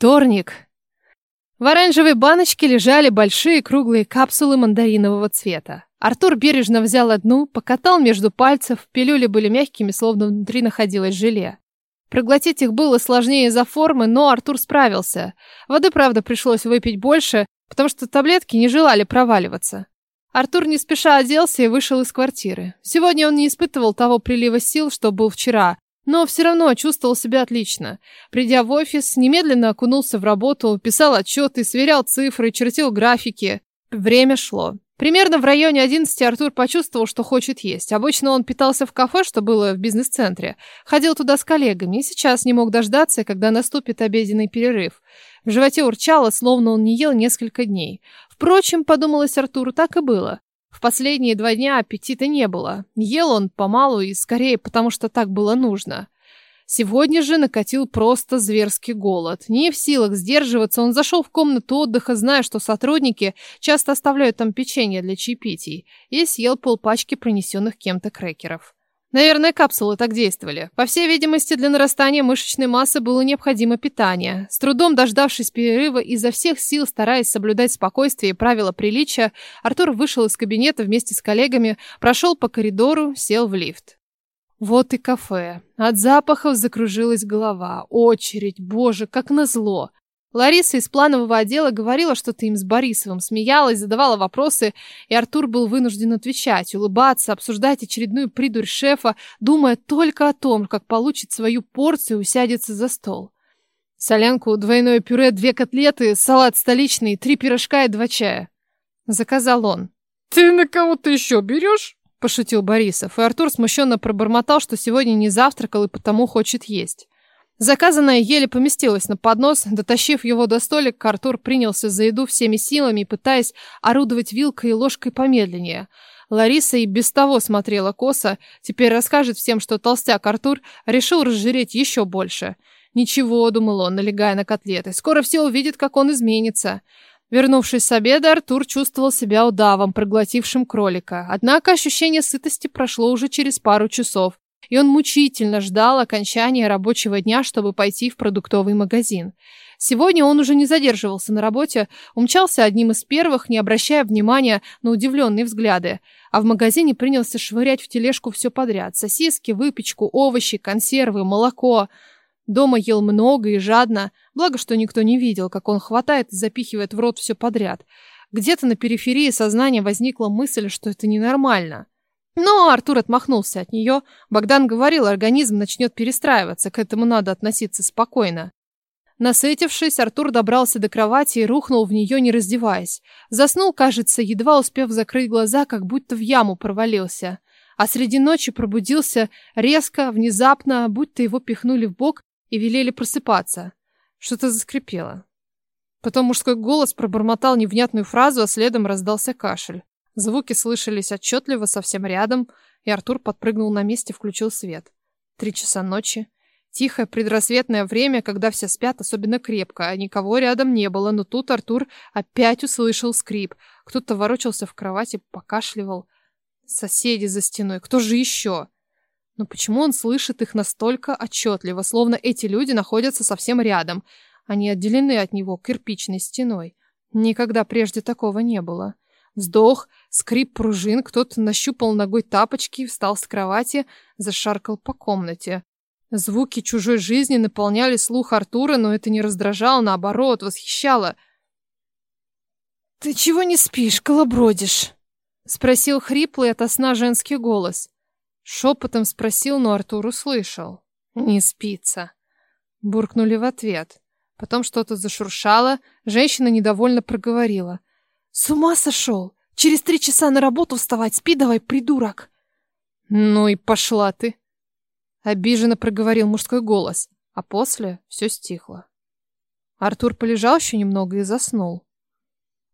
Вторник. В оранжевой баночке лежали большие круглые капсулы мандаринового цвета. Артур бережно взял одну, покатал между пальцев, пилюли были мягкими, словно внутри находилось желе. Проглотить их было сложнее из-за формы, но Артур справился. Воды, правда, пришлось выпить больше, потому что таблетки не желали проваливаться. Артур не спеша оделся и вышел из квартиры. Сегодня он не испытывал того прилива сил, что был вчера, но все равно чувствовал себя отлично. Придя в офис, немедленно окунулся в работу, писал отчеты, сверял цифры, чертил графики. Время шло. Примерно в районе 11 Артур почувствовал, что хочет есть. Обычно он питался в кафе, что было в бизнес-центре. Ходил туда с коллегами и сейчас не мог дождаться, когда наступит обеденный перерыв. В животе урчало, словно он не ел несколько дней. Впрочем, подумалось Артуру, так и было. В последние два дня аппетита не было. Ел он помалу и скорее потому, что так было нужно. Сегодня же накатил просто зверский голод. Не в силах сдерживаться, он зашел в комнату отдыха, зная, что сотрудники часто оставляют там печенье для чаепитий, и съел полпачки принесенных кем-то крекеров. Наверное, капсулы так действовали. По всей видимости, для нарастания мышечной массы было необходимо питание. С трудом дождавшись перерыва, изо всех сил стараясь соблюдать спокойствие и правила приличия, Артур вышел из кабинета вместе с коллегами, прошел по коридору, сел в лифт. Вот и кафе. От запахов закружилась голова. Очередь, боже, как назло. Лариса из планового отдела говорила что-то им с Борисовым, смеялась, задавала вопросы, и Артур был вынужден отвечать, улыбаться, обсуждать очередную придурь шефа, думая только о том, как получит свою порцию и усядется за стол. Солянку, двойное пюре, две котлеты, салат столичный, три пирожка и два чая. Заказал он. «Ты на кого-то еще берешь?» Пошутил Борисов, и Артур смущенно пробормотал, что сегодня не завтракал и потому хочет есть. Заказанное еле поместилось на поднос. Дотащив его до столика, Артур принялся за еду всеми силами, пытаясь орудовать вилкой и ложкой помедленнее. Лариса и без того смотрела косо. Теперь расскажет всем, что толстяк Артур решил разжиреть еще больше. «Ничего», — думал он, налегая на котлеты. «Скоро все увидят, как он изменится». Вернувшись с обеда, Артур чувствовал себя удавом, проглотившим кролика. Однако ощущение сытости прошло уже через пару часов и он мучительно ждал окончания рабочего дня, чтобы пойти в продуктовый магазин. Сегодня он уже не задерживался на работе, умчался одним из первых, не обращая внимания на удивленные взгляды, а в магазине принялся швырять в тележку все подряд: сосиски, выпечку, овощи, консервы, молоко. Дома ел много и жадно, благо что никто не видел, как он хватает и запихивает в рот все подряд. Где-то на периферии сознания возникла мысль, что это ненормально. Но Артур отмахнулся от нее. Богдан говорил, организм начнет перестраиваться, к этому надо относиться спокойно. Насытившись, Артур добрался до кровати и рухнул в нее, не раздеваясь. Заснул, кажется, едва успев закрыть глаза, как будто в яму провалился. А среди ночи пробудился резко, внезапно, будто его пихнули в бок и велели просыпаться. Что-то заскрипело. Потом мужской голос пробормотал невнятную фразу, а следом раздался кашель. Звуки слышались отчетливо совсем рядом, и Артур подпрыгнул на месте, включил свет. Три часа ночи. Тихое предрассветное время, когда все спят особенно крепко, а никого рядом не было, но тут Артур опять услышал скрип. Кто-то ворочался в кровати, покашливал. Соседи за стеной. Кто же еще? Но почему он слышит их настолько отчетливо, словно эти люди находятся совсем рядом? Они отделены от него кирпичной стеной. Никогда прежде такого не было. Вздох, скрип пружин, кто-то нащупал ногой тапочки, встал с кровати, зашаркал по комнате. Звуки чужой жизни наполняли слух Артура, но это не раздражало, наоборот, восхищало. «Ты чего не спишь, колобродишь?» — спросил хриплый ото сна женский голос. Шепотом спросил, но Артур услышал. «Не спится», — буркнули в ответ. Потом что-то зашуршало, женщина недовольно проговорила — с ума сошел? Через три часа на работу вставать, спи давай, придурок. Ну и пошла ты. Обиженно проговорил мужской голос, а после все стихло. Артур полежал еще немного и заснул.